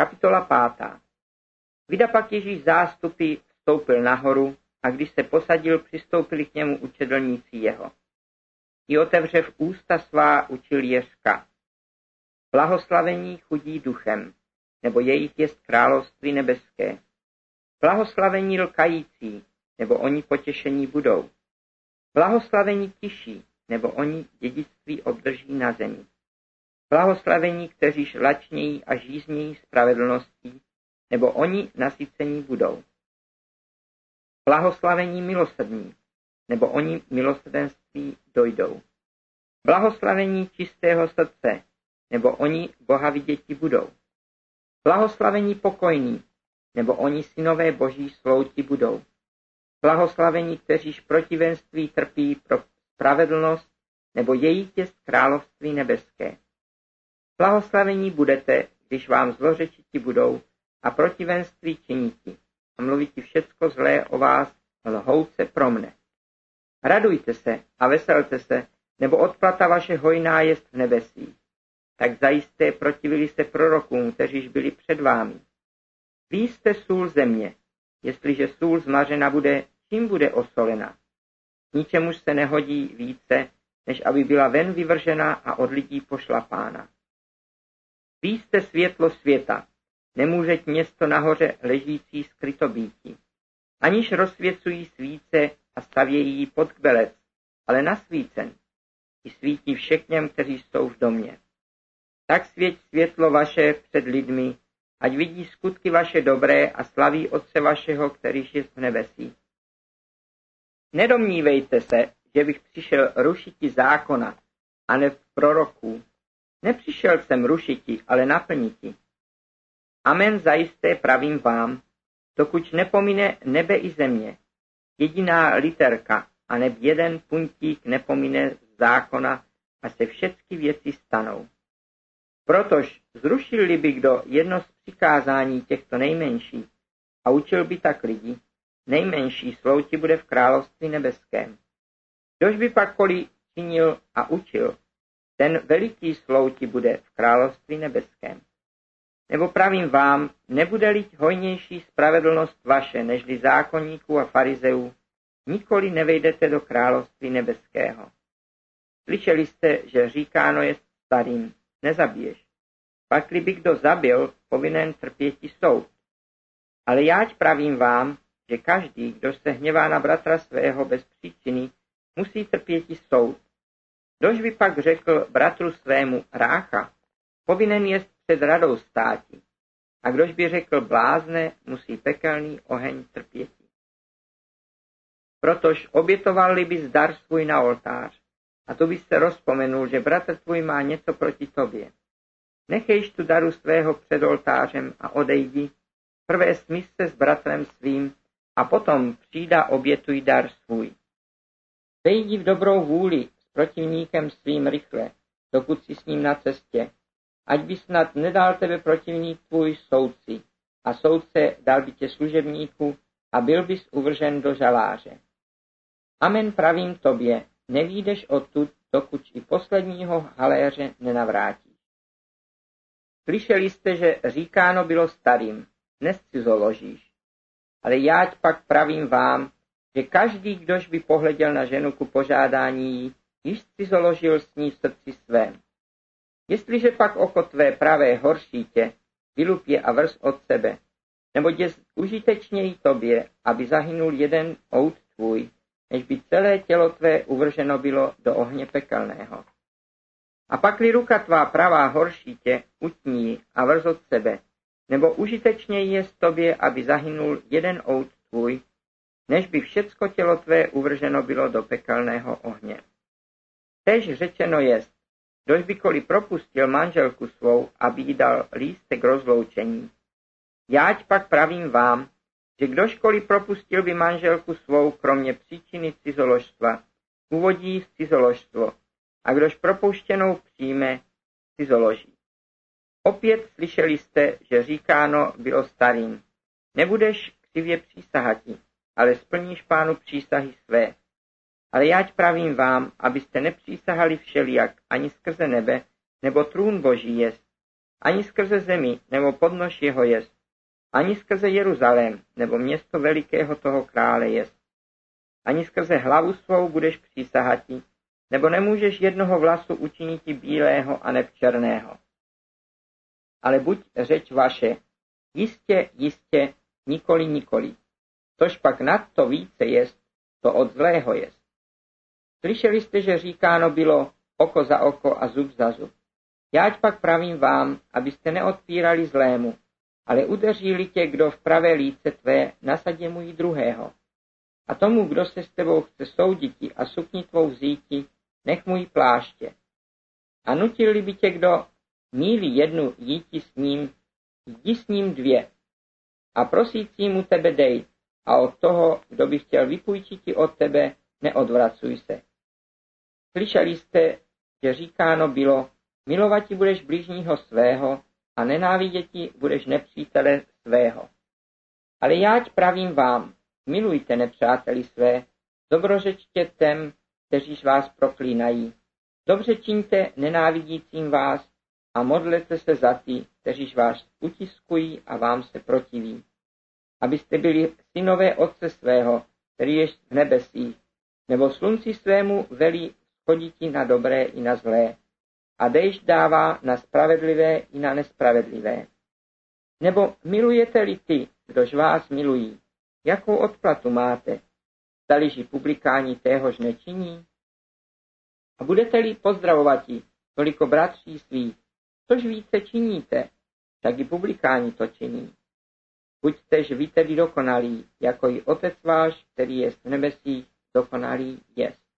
Kapitola pátá. Vida pak Ježíš zástupy vstoupil nahoru a když se posadil, přistoupili k němu učedlníci jeho. I otevřev ústa svá učil Jeřka. Blahoslavení chudí duchem, nebo jejich jest království nebeské. Blahoslavení lkající, nebo oni potěšení budou. Blahoslavení tiší, nebo oni dědictví obdrží na zemi. Blahoslavení, kteříž lačnějí a žíznějí spravedlností, nebo oni nasycení budou. Blahoslavení milosrdní, nebo oni milosrdenství dojdou. Blahoslavení čistého srdce, nebo oni Boha viděti budou. Blahoslavení pokojní, nebo oni synové boží slouti budou. Blahoslavení, kteříž protivenství trpí pro spravedlnost, nebo jejich jest království nebeské. Blahoslavení budete, když vám zlořečiti budou a protivenství činiti a mluviti všecko zlé o vás lhouce pro mne. Radujte se a veselte se, nebo odplata vaše hojná jest v nebesích. Tak zajisté protivili se prorokům, kteříž byli před vámi. Vy jste sůl země. Jestliže sůl zmařena bude, čím bude osolena? Ničemuž se nehodí více, než aby byla ven vyvržena a od lidí pošlapána. Vy jste světlo světa, nemůže město nahoře ležící skryto býti. Aniž rozsvěcují svíce a stavějí ji pod kbelec, ale nasvícen. I svítí všechněm, kteří jsou v domě. Tak svěť světlo vaše před lidmi, ať vidí skutky vaše dobré a slaví Otce vašeho, kterýž je v nebesí. Nedomnívejte se, že bych přišel rušiti zákona a ne v proroků. Nepřišel jsem rušiti, ale naplniti. Amen zajisté pravím vám, dokud nepomine nebe i země, jediná literka a neb jeden puntík nepomine zákona a se všechny věci stanou. Protož zrušil by kdo jedno z přikázání těchto nejmenších a učil by tak lidi, nejmenší slouti bude v království nebeském. Kdož by pak koli činil a učil, ten veliký slouti bude v království nebeském. Nebo pravím vám, nebude-li hojnější spravedlnost vaše, nežli zákonníků a farizeů, nikoli nevejdete do království nebeského. Slyšeli jste, že říkáno je starým, nezabiješ. Pakli by kdo zabil, povinen trpěti soud. Ale jáť pravím vám, že každý, kdo se hněvá na bratra svého bez příčiny, musí trpěti soud. Kdož by pak řekl bratru svému rácha, povinen jest před radou státi. A kdož by řekl blázne, musí pekelný oheň trpěti. Protož obětoval by zdar svůj na oltář, a to by se rozpomenul, že bratr tvůj má něco proti tobě. Nechejš tu daru svého před oltářem a odejdi, prvé smysl se s bratrem svým a potom přijda obětuj dar svůj. Vejdi v dobrou vůli protivníkem svým rychle, dokud si s ním na cestě, ať by snad nedal tebe protivník tvůj soudci a soudce dal by tě služebníku a byl bys uvržen do žaláře. Amen pravím tobě, nevídeš odtud, dokud i posledního haléře nenavrátíš. Slyšeli jste, že říkáno bylo starým, nescizoložíš. Ale jáť pak pravím vám, že každý, kdož by pohleděl na ženu ku požádání jí, již cizoložil s ní v srdci svém. Jestliže pak oko tvé pravé horší tě, vylup je a vrz od sebe, nebo je užitečněji tobě, aby zahynul jeden out tvůj, než by celé tělo tvé uvrženo bylo do ohně pekelného. A pakli ruka tvá pravá horší tě, utní a vrz od sebe, nebo užitečněji je z tobě, aby zahynul jeden out tvůj, než by všecko tělo tvé uvrženo bylo do pekelného ohně. Tež řečeno jest, kdož bykoliv propustil manželku svou, aby jí dal lístek rozloučení. Jáť pak pravím vám, že kdožkoliv propustil by manželku svou, kromě příčiny cizoložstva, uvodí v cizoložstvo, a kdož propuštěnou přijme, cizoloží. Opět slyšeli jste, že říkáno bylo starým, nebudeš křivě přísahati, ale splníš pánu přísahy své. Ale jáť pravím vám, abyste nepřísahali všelijak ani skrze nebe, nebo trůn boží jest, ani skrze zemi nebo podnož jeho jest, ani skrze Jeruzalém nebo město velikého toho krále jest. Ani skrze hlavu svou budeš přísahati, nebo nemůžeš jednoho vlasu učinit bílého a černého. Ale buď řeč vaše, jistě, jistě, nikoli, nikoli. Tož pak nad to více jest, to od zlého jest. Slyšeli jste, že říkáno bylo oko za oko a zub za zub. Jáť pak pravím vám, abyste neodpírali zlému, ale udeří-li tě, kdo v pravé líce tvé, nasadě mu i druhého. A tomu, kdo se s tebou chce souditi a sukni tvou vzíti, nech můj pláště. A nutil by tě kdo mílí jednu jíti s ním, jdi s ním dvě. A prosící mu tebe dej, a od toho, kdo by chtěl vypůjčit ti od tebe, neodvracuj se. Slyšeli jste, že říkáno bylo, milovat ti budeš blížního svého a nenávidět ti budeš nepřítele svého. Ale jáť pravím vám, milujte nepřáteli své, dobrořečtě těm, kteříž vás proklínají. Dobře čiňte nenávidícím vás a modlete se za ty, kteříž vás utiskují a vám se protiví. Abyste byli synové Otce svého, který je v nebesích, nebo slunci svému velí schoditi na dobré i na zlé a dejš dává na spravedlivé i na nespravedlivé. Nebo milujete-li ty, kdož vás milují, jakou odplatu máte? Staliži publikáni téhož nečiní? A budete-li pozdravovati toliko bratří svých, což více činíte, tak i publikáni to činí. Buďtež vy tedy dokonalí, jako i Otec váš, který je v nebesích, dokonalý jest.